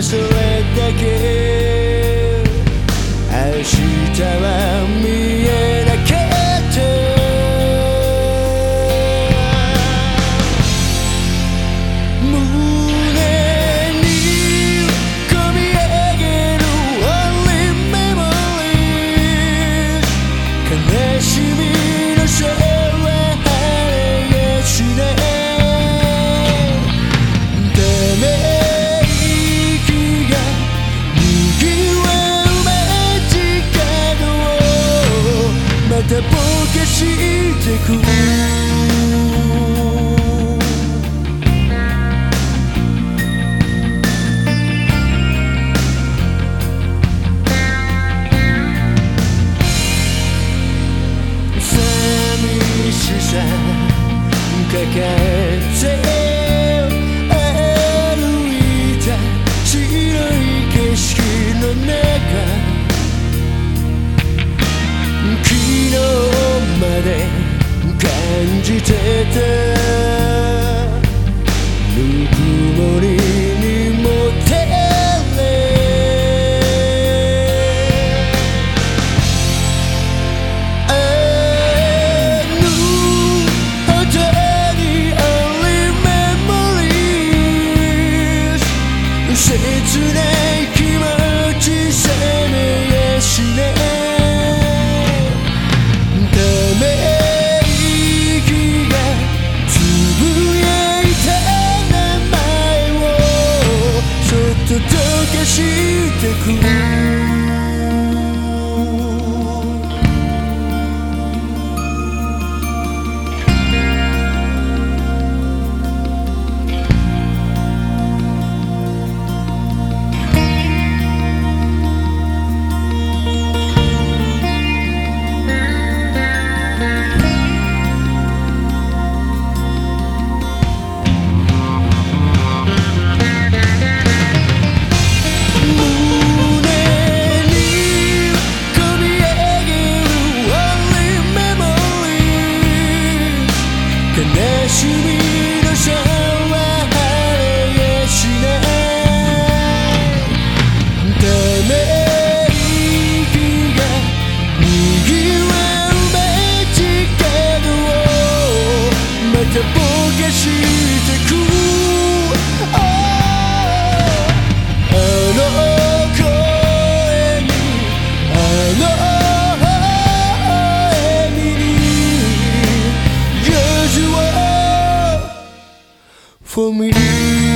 beszédnek él Elsütemem, miének értél ぼかしてく。寂抱えじてて show for me.